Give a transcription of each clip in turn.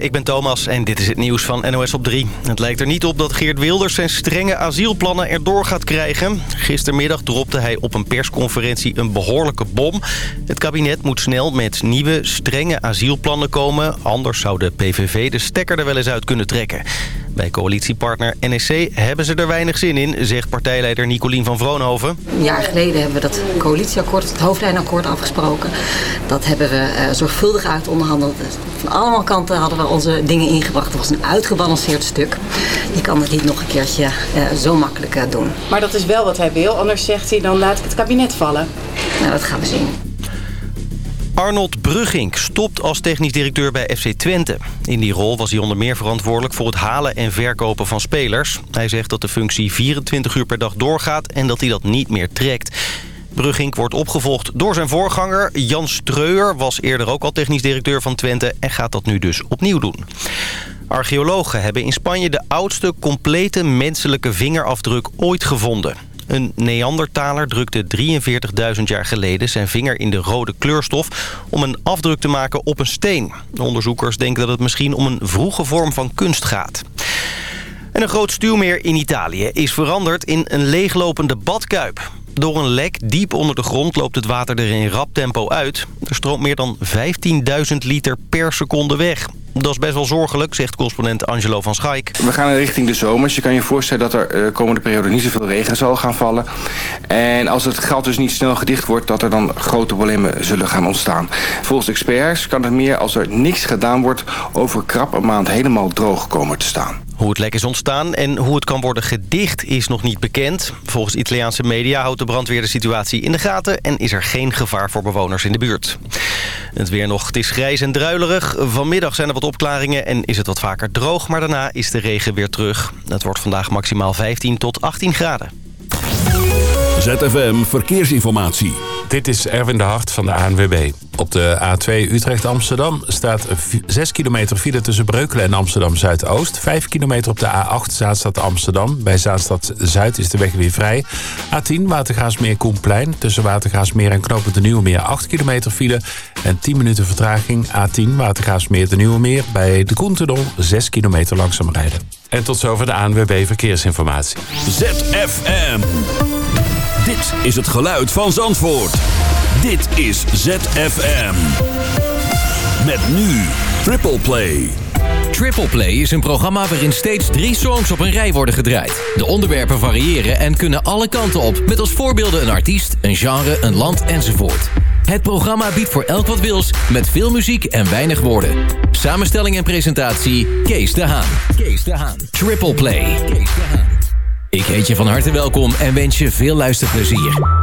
Ik ben Thomas en dit is het nieuws van NOS op 3. Het lijkt er niet op dat Geert Wilders zijn strenge asielplannen erdoor gaat krijgen. Gistermiddag dropte hij op een persconferentie een behoorlijke bom. Het kabinet moet snel met nieuwe, strenge asielplannen komen. Anders zou de PVV de stekker er wel eens uit kunnen trekken. Bij coalitiepartner NSC hebben ze er weinig zin in, zegt partijleider Nicolien van Vroonhoven. Een jaar geleden hebben we dat coalitieakkoord, het hoofdlijnakkoord afgesproken. Dat hebben we uh, zorgvuldig uit onderhandeld. Van allemaal kanten hadden we onze dingen ingebracht. Het was een uitgebalanceerd stuk. Je kan het niet nog een keertje uh, zo makkelijk uh, doen. Maar dat is wel wat hij wil, anders zegt hij dan laat ik het kabinet vallen. Nou, dat gaan we zien. Arnold Brugging stopt als technisch directeur bij FC Twente. In die rol was hij onder meer verantwoordelijk voor het halen en verkopen van spelers. Hij zegt dat de functie 24 uur per dag doorgaat en dat hij dat niet meer trekt. Brugging wordt opgevolgd door zijn voorganger. Jan Streuer was eerder ook al technisch directeur van Twente... en gaat dat nu dus opnieuw doen. Archeologen hebben in Spanje de oudste complete menselijke vingerafdruk ooit gevonden. Een Neandertaler drukte 43.000 jaar geleden zijn vinger in de rode kleurstof... om een afdruk te maken op een steen. De onderzoekers denken dat het misschien om een vroege vorm van kunst gaat. En een groot stuwmeer in Italië is veranderd in een leeglopende badkuip. Door een lek diep onder de grond loopt het water er in rap tempo uit. Er stroomt meer dan 15.000 liter per seconde weg. Dat is best wel zorgelijk, zegt correspondent Angelo van Schaik. We gaan richting de zomers. Je kan je voorstellen dat er de komende periode niet zoveel regen zal gaan vallen. En als het gat dus niet snel gedicht wordt... dat er dan grote problemen zullen gaan ontstaan. Volgens experts kan het meer als er niks gedaan wordt... over krap een maand helemaal droog komen te staan. Hoe het lek is ontstaan en hoe het kan worden gedicht is nog niet bekend. Volgens Italiaanse media houdt de brandweer de situatie in de gaten... en is er geen gevaar voor bewoners in de buurt. Het weer nog, het is grijs en druilerig. Vanmiddag zijn er wat opklaringen en is het wat vaker droog... maar daarna is de regen weer terug. Het wordt vandaag maximaal 15 tot 18 graden. ZFM Verkeersinformatie. Dit is Erwin de Hart van de ANWB. Op de A2 Utrecht-Amsterdam staat 6 kilometer file tussen Breukelen en Amsterdam-Zuidoost. 5 kilometer op de A8 Zaanstad Amsterdam. Bij Zaanstad-Zuid is de weg weer vrij. A10 Watergaasmeer-Koenplein. Tussen Watergaasmeer en Knopend de Nieuwe Meer 8 kilometer file. En 10 minuten vertraging. A10 Watergaasmeer de Nieuwe Meer. Bij de Koentenol 6 kilometer langzaam rijden. En tot zover de ANWB Verkeersinformatie. ZFM. Dit is het geluid van Zandvoort. Dit is ZFM. Met nu Triple Play. Triple Play is een programma waarin steeds drie songs op een rij worden gedraaid. De onderwerpen variëren en kunnen alle kanten op. Met als voorbeelden een artiest, een genre, een land enzovoort. Het programma biedt voor elk wat wils, met veel muziek en weinig woorden. Samenstelling en presentatie, Kees de Haan. Kees de Haan. Triple Play. Kees de Haan. Ik heet je van harte welkom en wens je veel luisterplezier.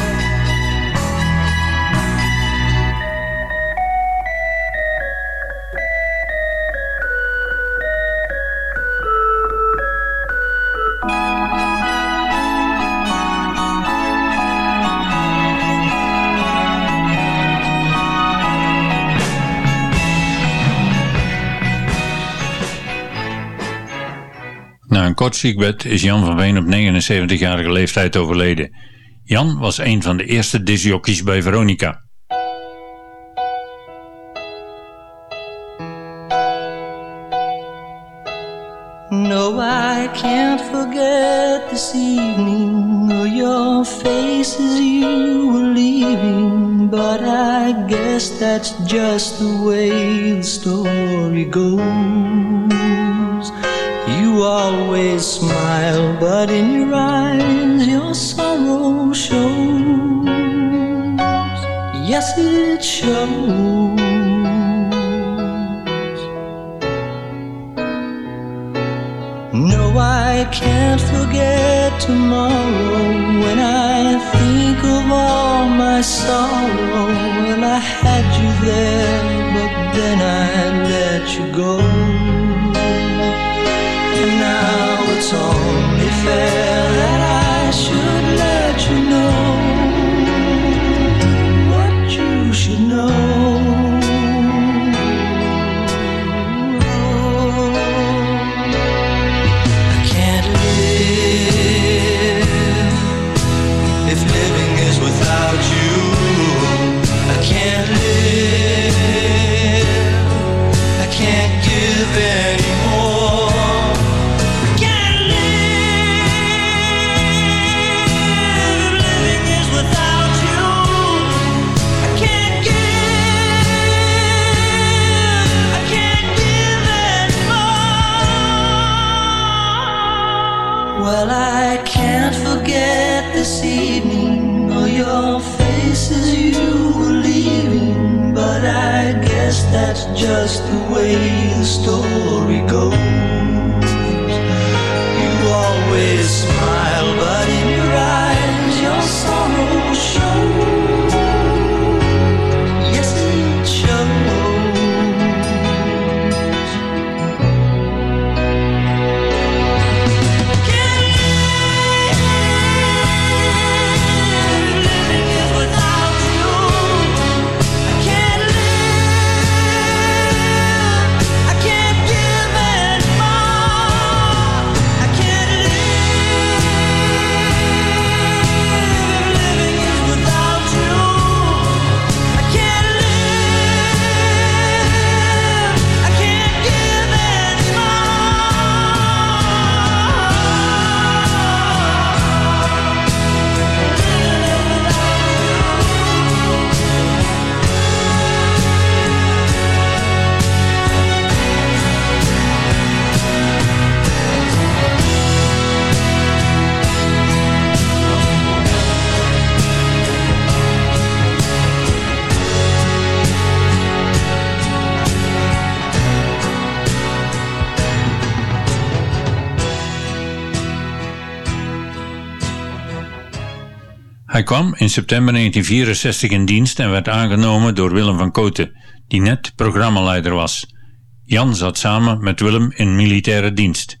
Kort ziekbed is Jan van Veen op 79-jarige leeftijd overleden. Jan was een van de eerste disjockeys bij Veronica. No, I can't forget this evening or your face as you were leaving. But I guess that's just the way the story goes. You always smile, but in your eyes your sorrow shows. Yes, it shows. No, I can't forget tomorrow when I think of all my sorrow. Well, I had you there, but then I let you go only fair Hij kwam in september 1964 in dienst en werd aangenomen door Willem van Koten, die net programmaleider was. Jan zat samen met Willem in militaire dienst.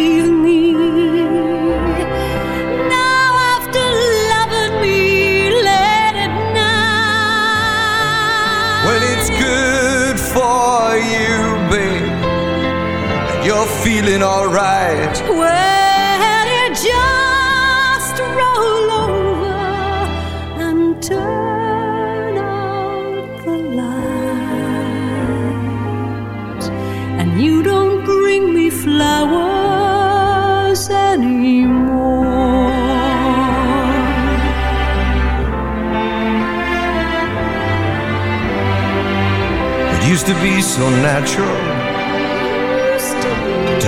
feeling alright. Well, you just roll over and turn out the lights, and you don't bring me flowers anymore. It used to be so natural.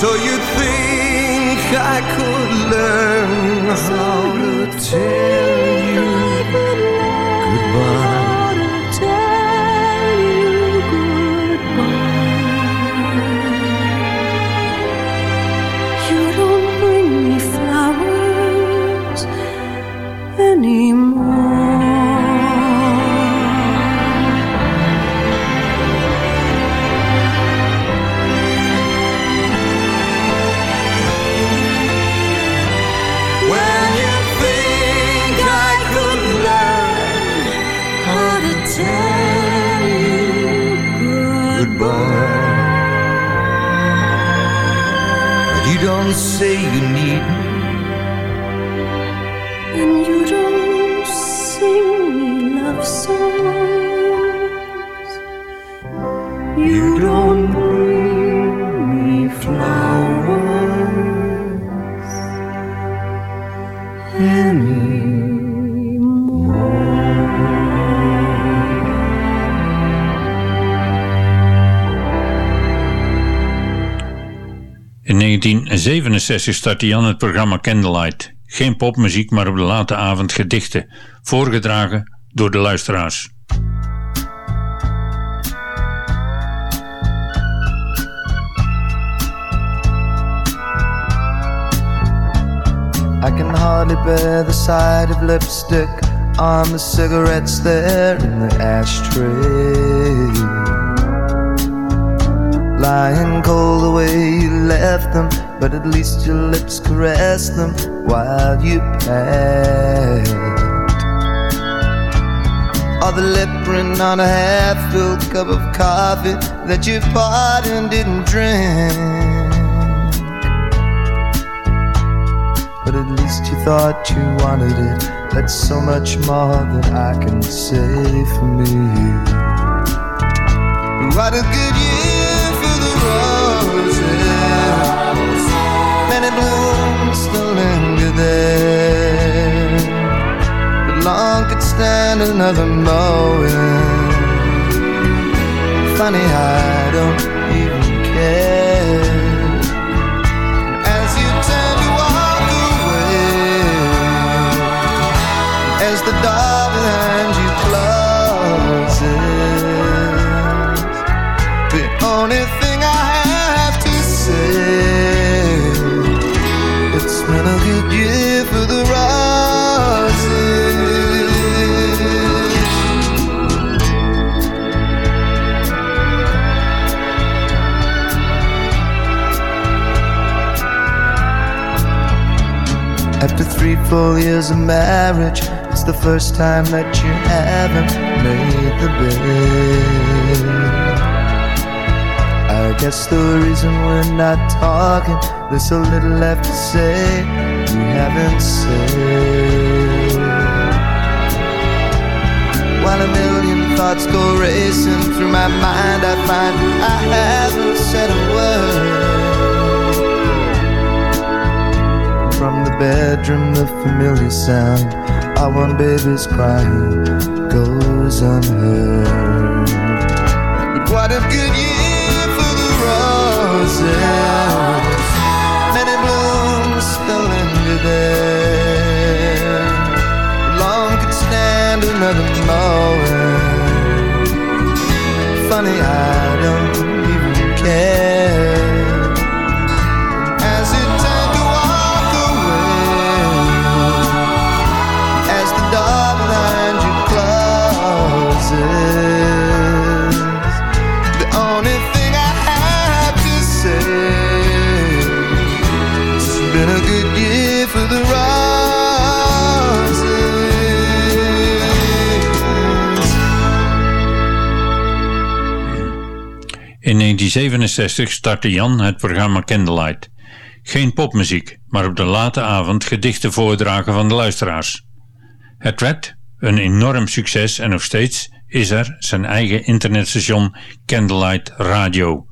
So you think I could learn how to tell you 1967 startte Jan het programma Candlelight. Geen popmuziek, maar op de late avond gedichten. Voorgedragen door de luisteraars. I can hardly bear the sight of lipstick on the cigarettes there in the ashtray. Lying cold the way you left them, but at least your lips caressed them while you passed. Or the lip print on a half-filled cup of coffee that you poured and didn't drink. But at least you thought you wanted it. That's so much more than I can say for me. What a good year there. But long could stand another mowing. Funny, I don't Four years of marriage, it's the first time that you haven't made the bed. I guess the reason we're not talking, there's a little left to say you haven't said. While a million thoughts go racing through my mind, I find I haven't said bedroom, the familiar sound of one baby's crying goes unheard. But what a good year for the roses. Many blooms still linger there. Long could stand another moment. 1967 startte Jan het programma Candlelight. Geen popmuziek, maar op de late avond gedichten voordragen van de luisteraars. Het werd een enorm succes en nog steeds is er zijn eigen internetstation Candlelight Radio.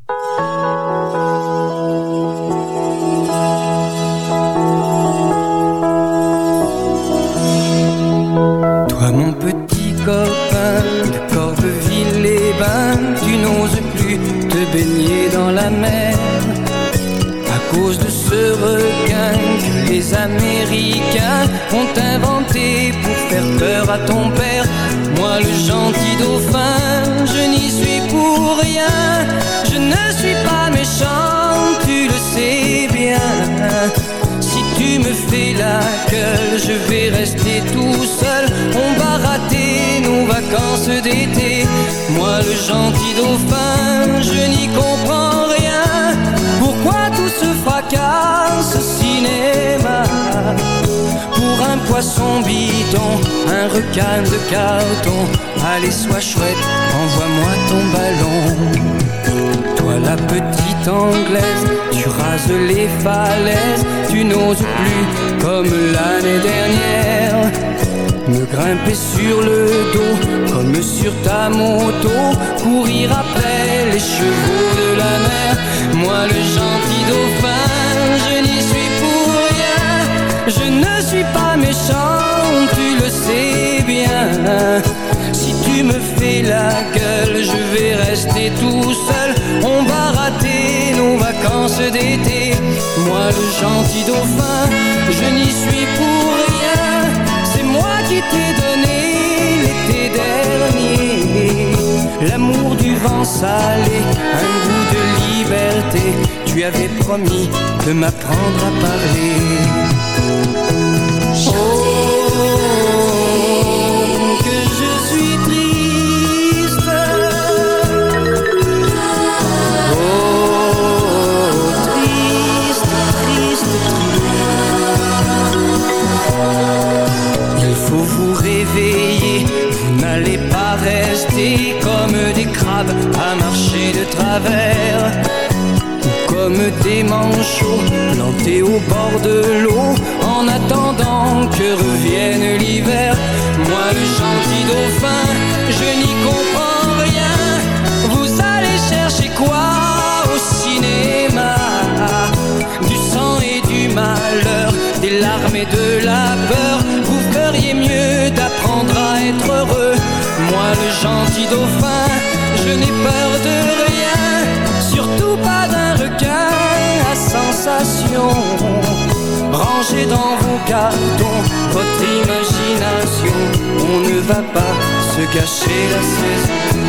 La mer à cause de ce requin que les Américains ont inventé pour faire peur à ton père. Moi le gentil dauphin, je n'y suis pour rien, je ne suis pas méchant, tu le sais bien. Si tu me fais la gueule, je vais rester tout seul. On va rater nos vacances d'été. Moi, le gentil dauphin, un requin de carton. Allez, sois chouette, envoie-moi ton ballon. Toi la petite anglaise, tu rases les falaises, tu n'oses plus comme l'année dernière. Me grimper sur le dos comme sur ta moto, courir après les chevaux de la mer. Moi le gentil dauphin, je n'y suis pour rien. Je ne suis pas méchant, sais bien. Si tu me fais la gueule, je vais rester tout seul. On va rater nos vacances d'été. Moi, le gentil dauphin, je n'y suis pour rien. C'est moi qui t'ai donné l'été dernier. L'amour du vent salé, un goût de liberté. Tu avais promis de m'apprendre à parler. Comme des crabes à marcher de travers comme des manchots plantés au bord de l'eau en attendant que revienne l'hiver. Moi le gentil Dans vos cartons votre imagination. On ne va pas se cacher la saison.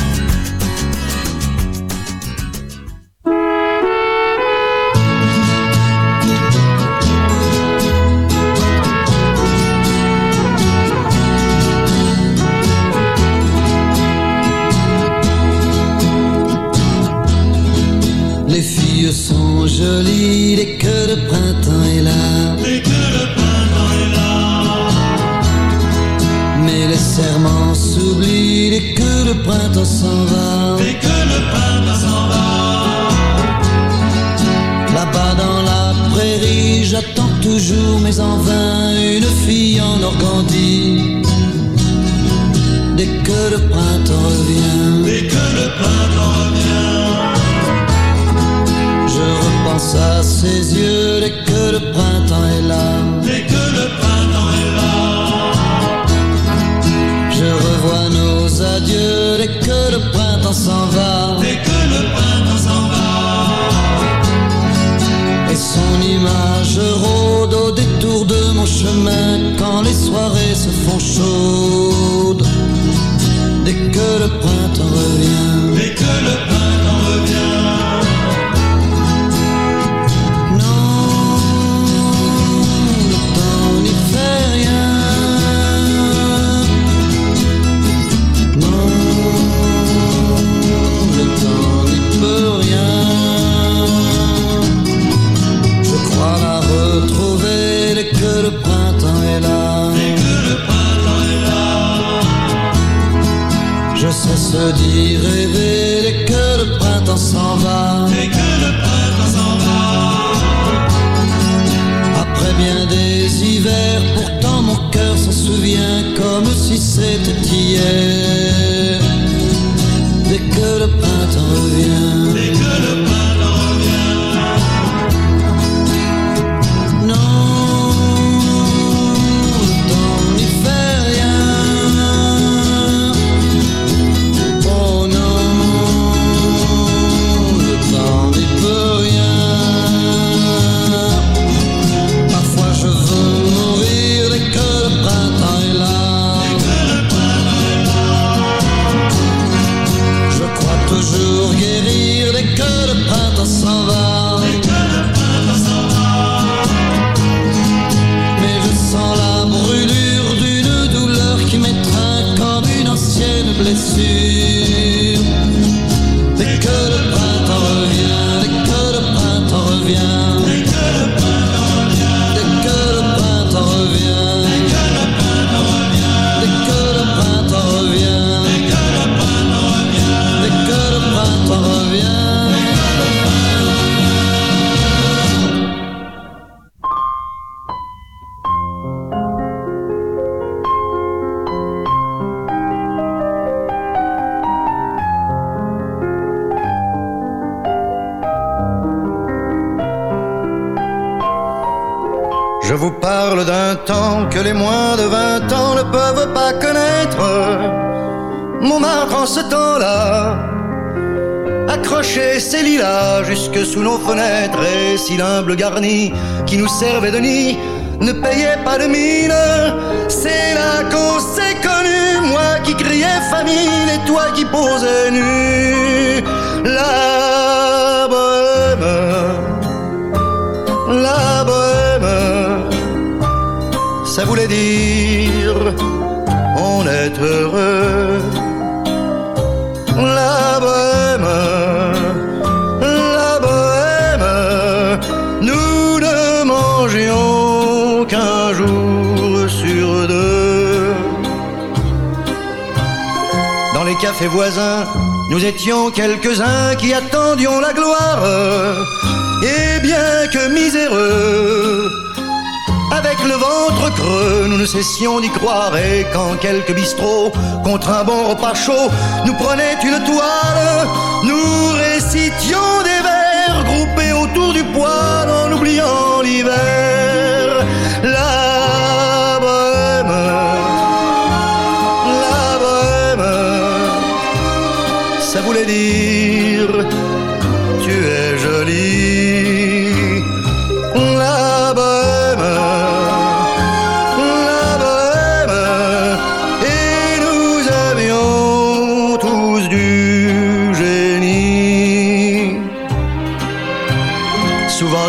Printemps s'en va. Dès que le printemps s'en va. Là-bas dans la prairie, j'attends toujours, mais en vain, une fille en Normandie. Dès que le printemps revient. Dès que le printemps revient. Je repense à ses yeux dès que le printemps est là. Les soirées se font chaudes. Dès que le printemps revient. Cesse d'y rêver dès que le printemps s'en va. Dès que le printemps s'en va. Après bien des hivers, pourtant mon cœur s'en souvient comme si c'était hier. Dès que le printemps revient. Sous nos fenêtres et si l'humble garni qui nous servait de nid ne payait pas de mine. C'est là qu'on s'est connu, moi qui criais famine et toi qui posais nu. La bohème, la bohème, ça voulait dire on est heureux. Dans les cafés voisins, nous étions quelques-uns qui attendions la gloire. Et bien que miséreux, avec le ventre creux, nous ne cessions d'y croire. Et quand quelques bistrots, contre un bon repas chaud, nous prenaient une toile, nous récitions des vers groupés autour du poêle en oubliant l'hiver.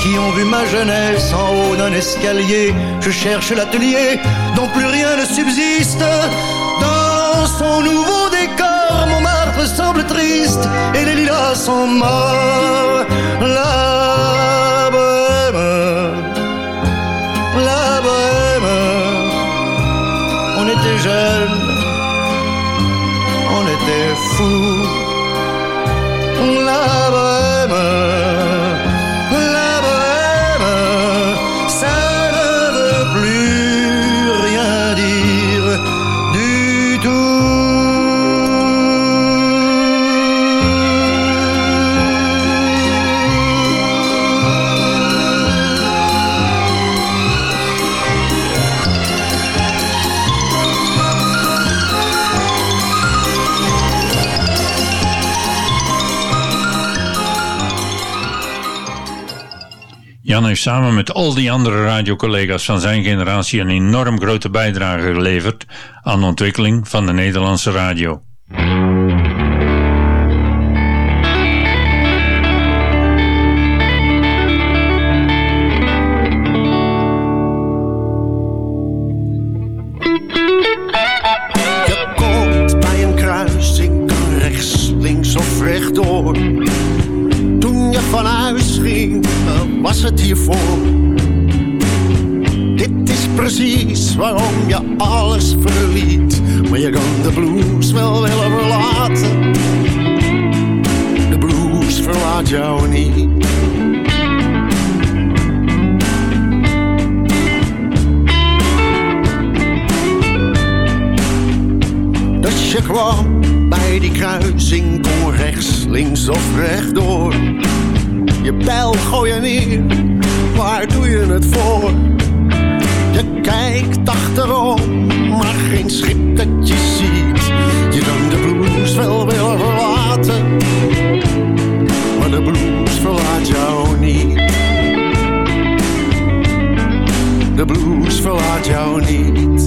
qui ont vu ma jeunesse en haut d'un escalier. Je cherche l'atelier dont plus rien ne subsiste. Dans son nouveau décor, mon marbre semble triste et les lilas sont morts. La Jan heeft samen met al die andere radiocollega's van zijn generatie een enorm grote bijdrage geleverd aan de ontwikkeling van de Nederlandse radio. Je kwam bij die kruising, kon rechts, links of rechtdoor. Je pijl gooi je neer, waar doe je het voor? Je kijkt achterom, maar geen schip dat je ziet. Je kan de blues wel willen verlaten, maar de blues verlaat jou niet. De blues verlaat jou niet.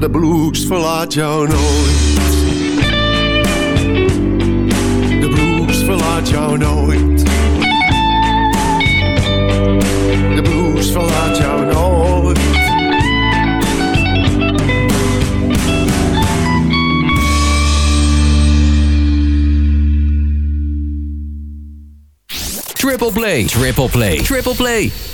De blues verlaat jou nooit. De blues verlaat jou nooit. De blues verlaat jou nooit. Triple play, triple play, triple play.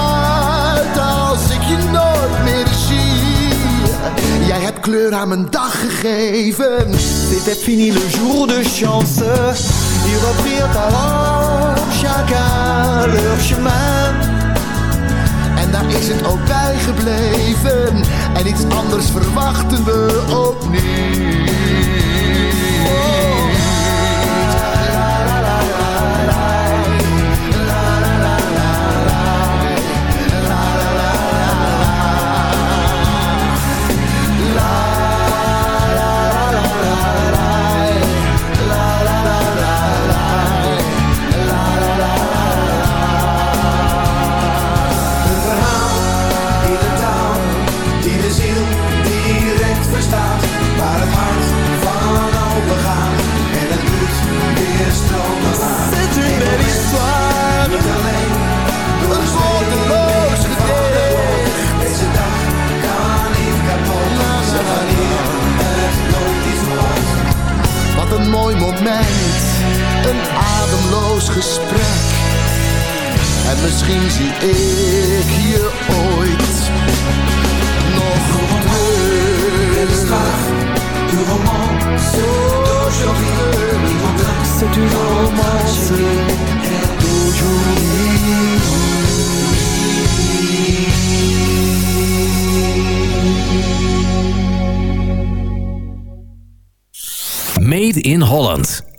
kleur aan mijn dag gegeven. C'était fini le jour de chance. Ils reprirent alors chacun leur chemin. En daar is het ook bij gebleven. En iets anders verwachten we ook ademloos gesprek. En misschien zie ik je ooit nog terug. Une romance d'aujourd'hui, C'est une romance Made in Holland.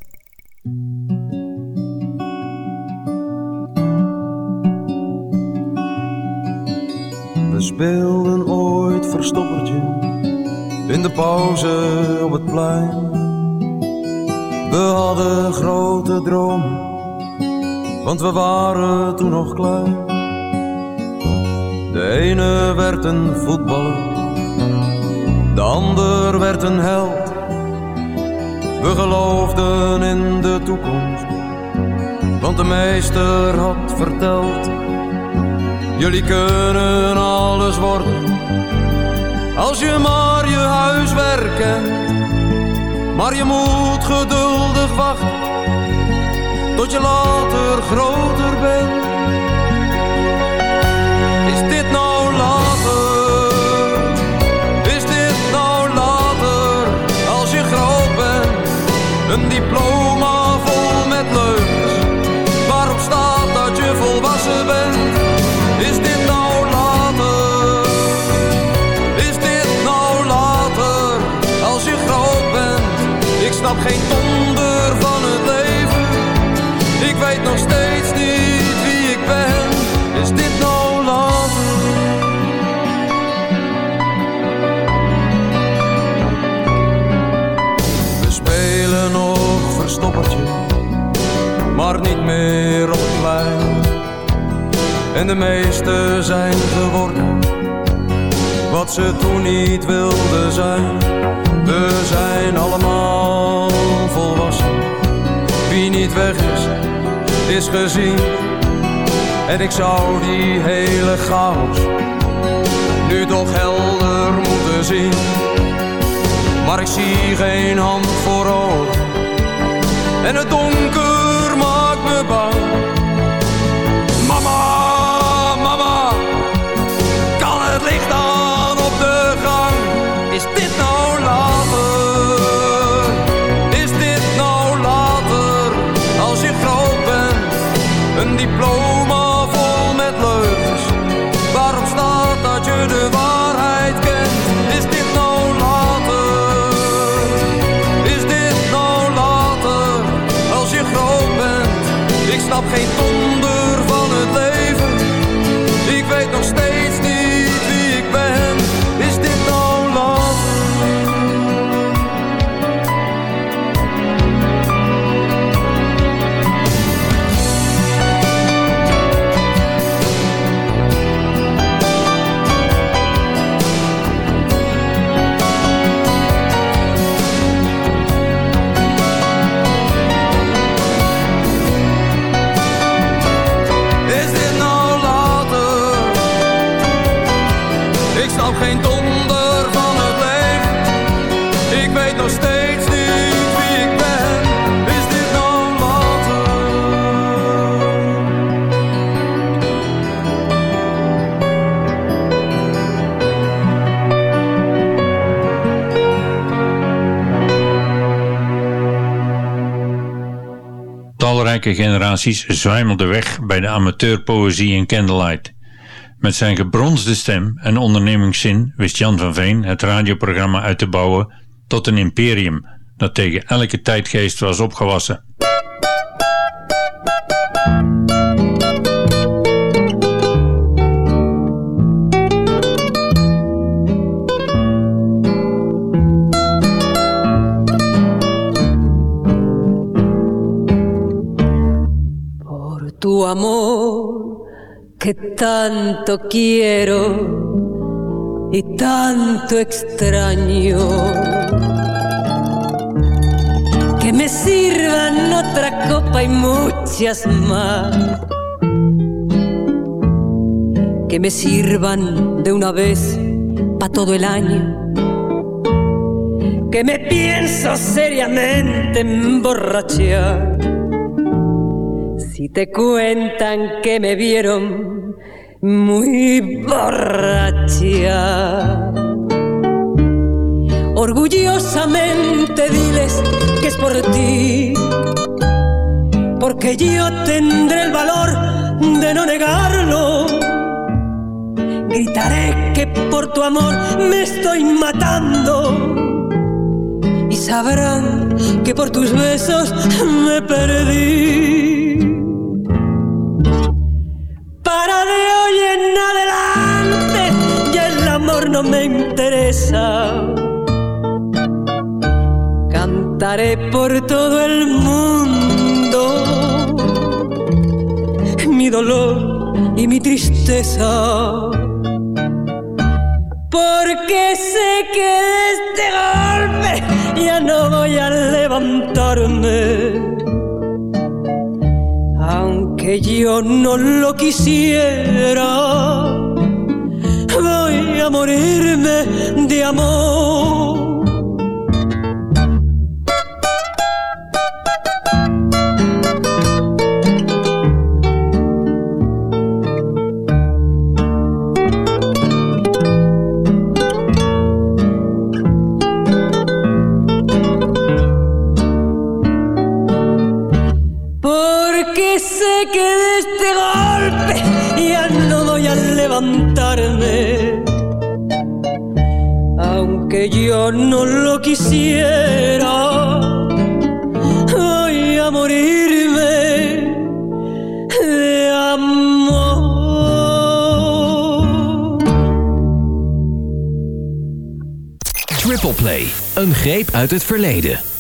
Speelden ooit verstoppertje in de pauze op het plein. We hadden grote dromen, want we waren toen nog klein. De ene werd een voetballer, de ander werd een held. We geloofden in de toekomst, want de meester had verteld. Jullie kunnen alles worden, als je maar je huiswerk. Maar je moet geduldig wachten, tot je later groter bent. En de meesten zijn geworden wat ze toen niet wilden zijn. We zijn allemaal volwassen. Wie niet weg is, is gezien. En ik zou die hele chaos nu toch helder moeten zien. Maar ik zie geen hand voor ogen. En het donker Generaties zwijmelden weg bij de amateurpoëzie in Candlelight. Met zijn gebronsde stem en ondernemingszin wist Jan van Veen het radioprogramma uit te bouwen tot een imperium dat tegen elke tijdgeest was opgewassen. Amor que tanto quiero y tanto extraño. Que me sirvan otra copa y muchas más. Que me sirvan de una vez para todo el año. Que me pienso seriamente emborrachar. Si te cuentan que me vieron muy borracha. Orgullosamente diles que es por ti, porque yo tendré el valor de no negarlo. Gritaré que por tu amor me estoy matando y sabrán que por tus besos me perdí. No me interesa. Cantaré por todo el mundo mi dolor y mi tristeza. Porque sé que de este golpe ya no voy a levantarme. Aunque yo no lo quisiera, a morirme de amor. Porque sé que de este golpe ya no voy a levantarme. Yo no lo quisiera, voy a morirme de amor. Triple Play, een greep uit het verleden.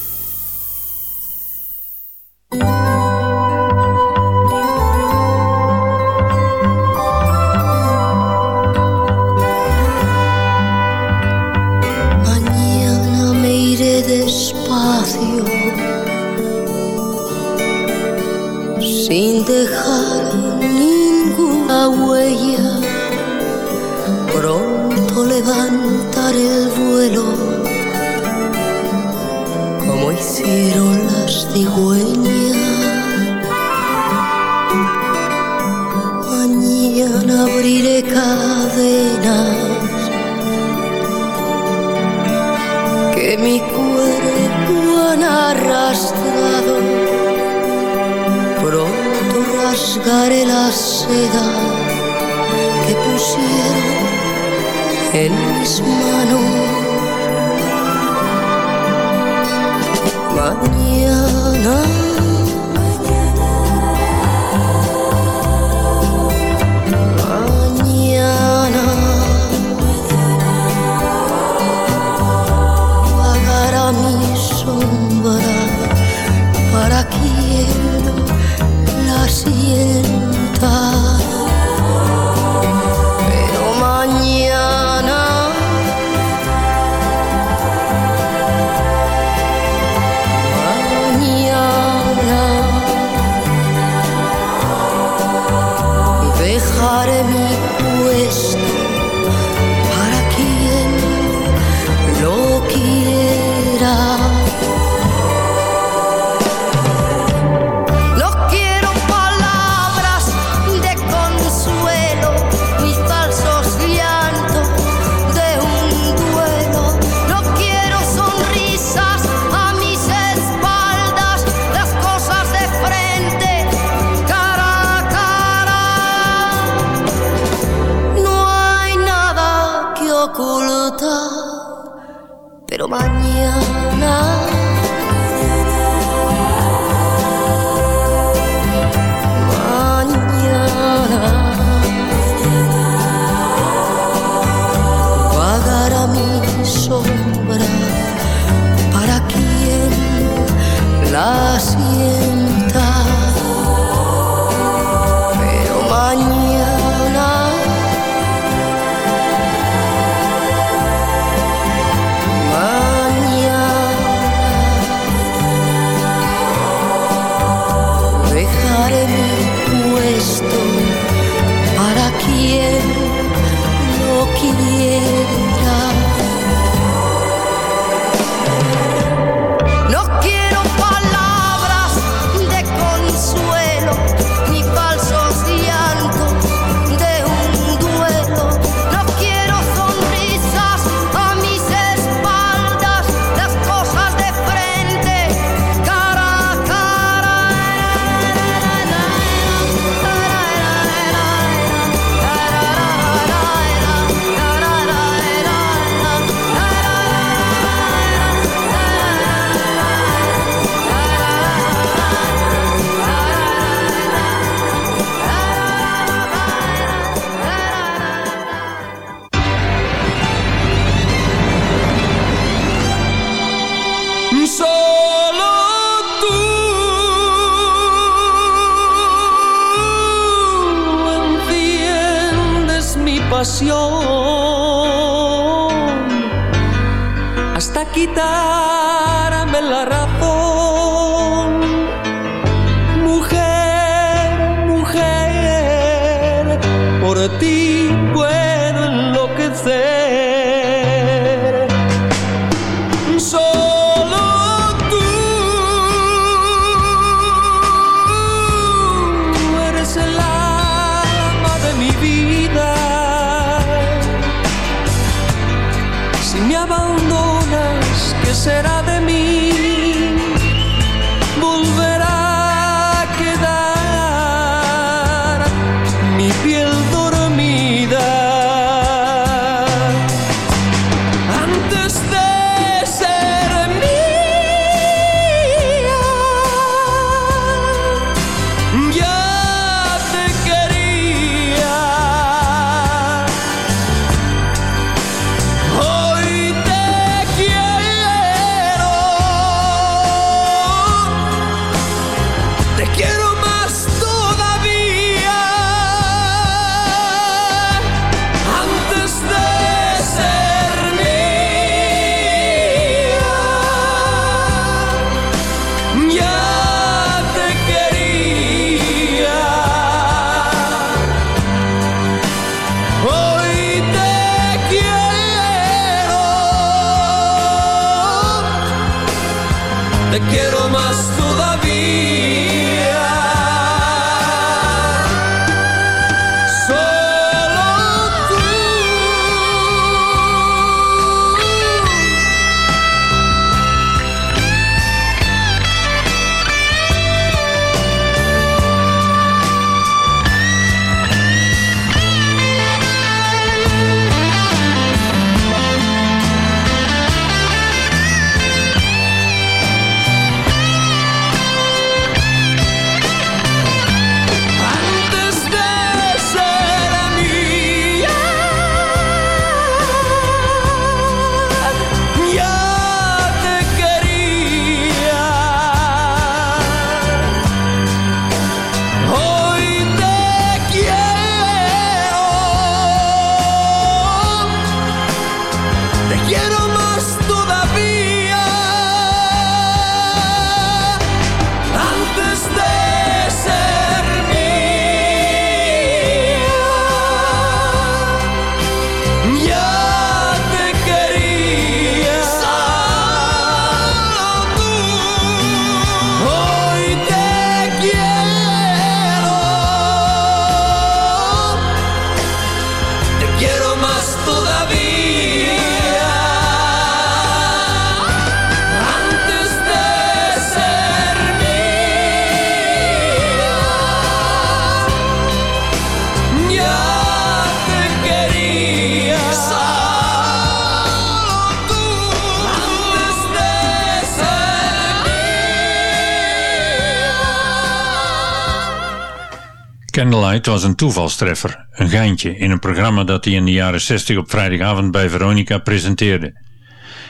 Candlelight was een toevalstreffer, een geintje in een programma dat hij in de jaren 60 op vrijdagavond bij Veronica presenteerde.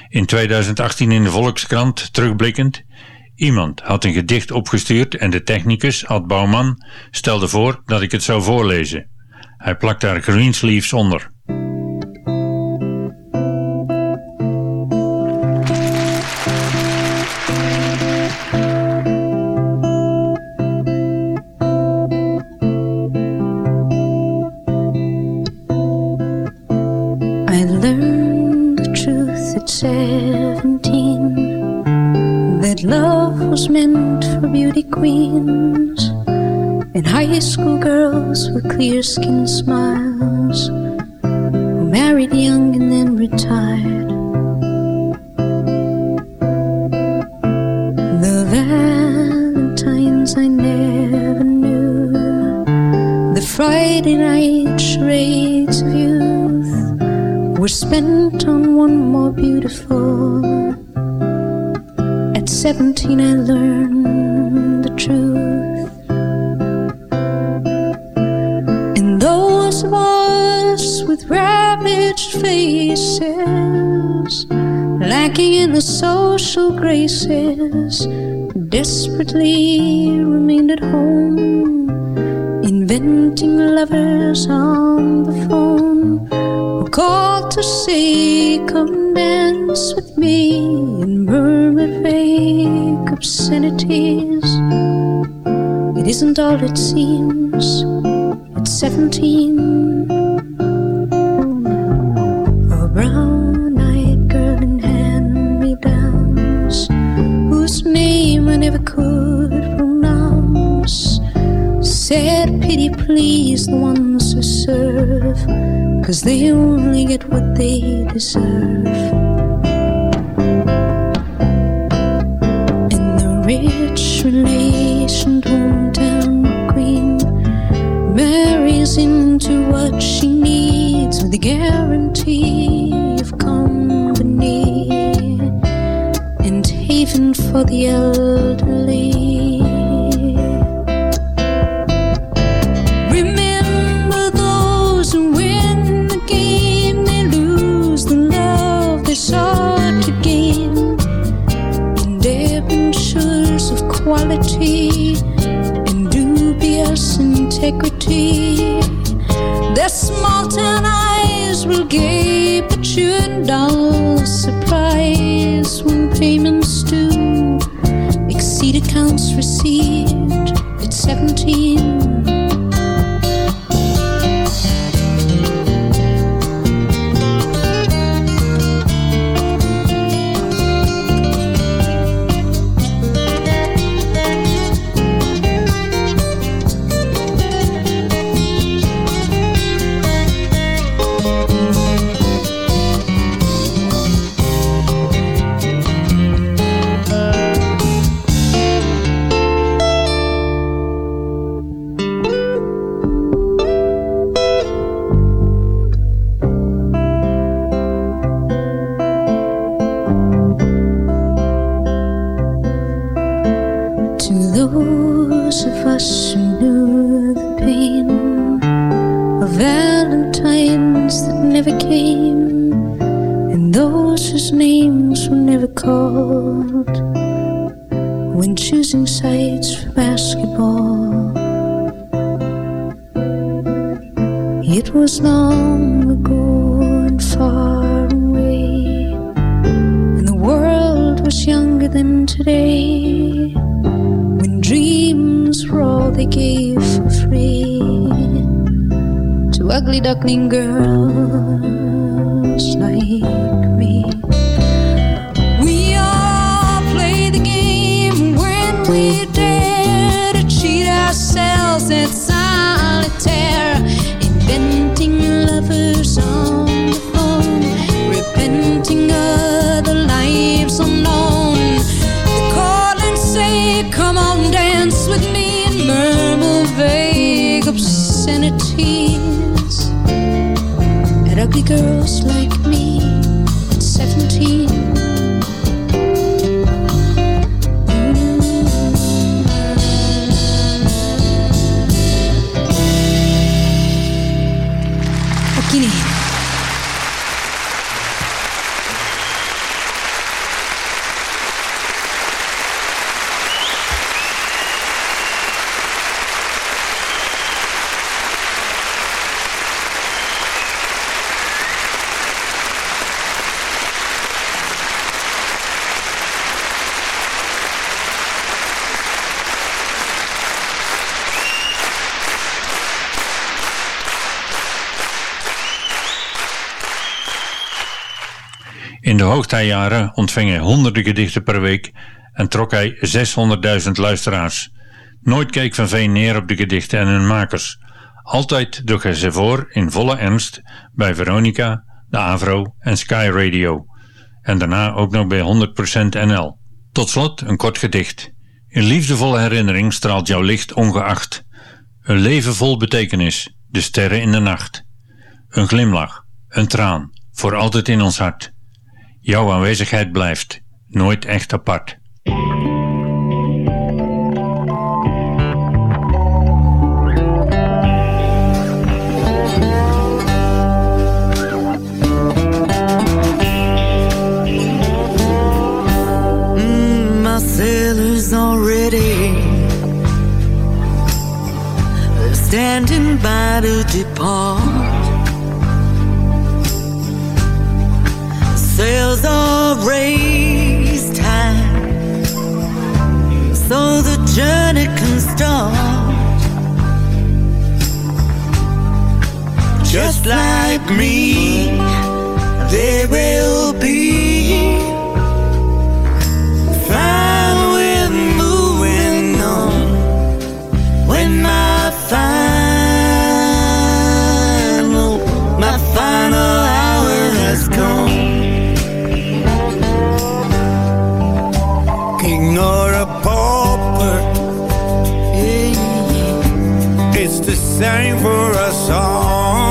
In 2018 in de Volkskrant terugblikkend, iemand had een gedicht opgestuurd en de technicus, Ad Bouwman, stelde voor dat ik het zou voorlezen. Hij plakt daar greensleeves onder. Girls with clear skinned smiles who married young and then retired. The Valentines I never knew, the Friday night charades of youth were spent on one more beautiful. At 17, I learned the truth. lacking in the social graces, desperately remained at home, inventing lovers on the phone who called to say, Come dance with me, and murmur vague obscenities. It isn't all it seems at 17. "Pity, please, the ones who serve, 'cause they only get what they deserve." And the rich relationed hometown queen marries into what she needs with the guarantee of company and haven for the elderly. linger de hoogtijjaren ontving hij honderden gedichten per week en trok hij 600.000 luisteraars. Nooit keek Van Veen neer op de gedichten en hun makers. Altijd droeg hij ze voor in volle ernst bij Veronica, de Avro en Sky Radio. En daarna ook nog bij 100% NL. Tot slot een kort gedicht. In liefdevolle herinnering straalt jouw licht ongeacht. Een leven vol betekenis, de sterren in de nacht. Een glimlach, een traan, voor altijd in ons hart. Jouw aanwezigheid blijft, nooit echt apart. Mm, sailors all ready. They're standing by to depart. Sails are raised high so the journey can start. Just like me, there will be the same for us all.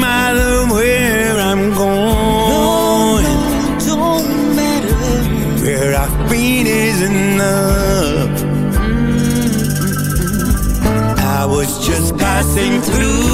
Matter where I'm going, don't matter where I've been is enough. I was just passing through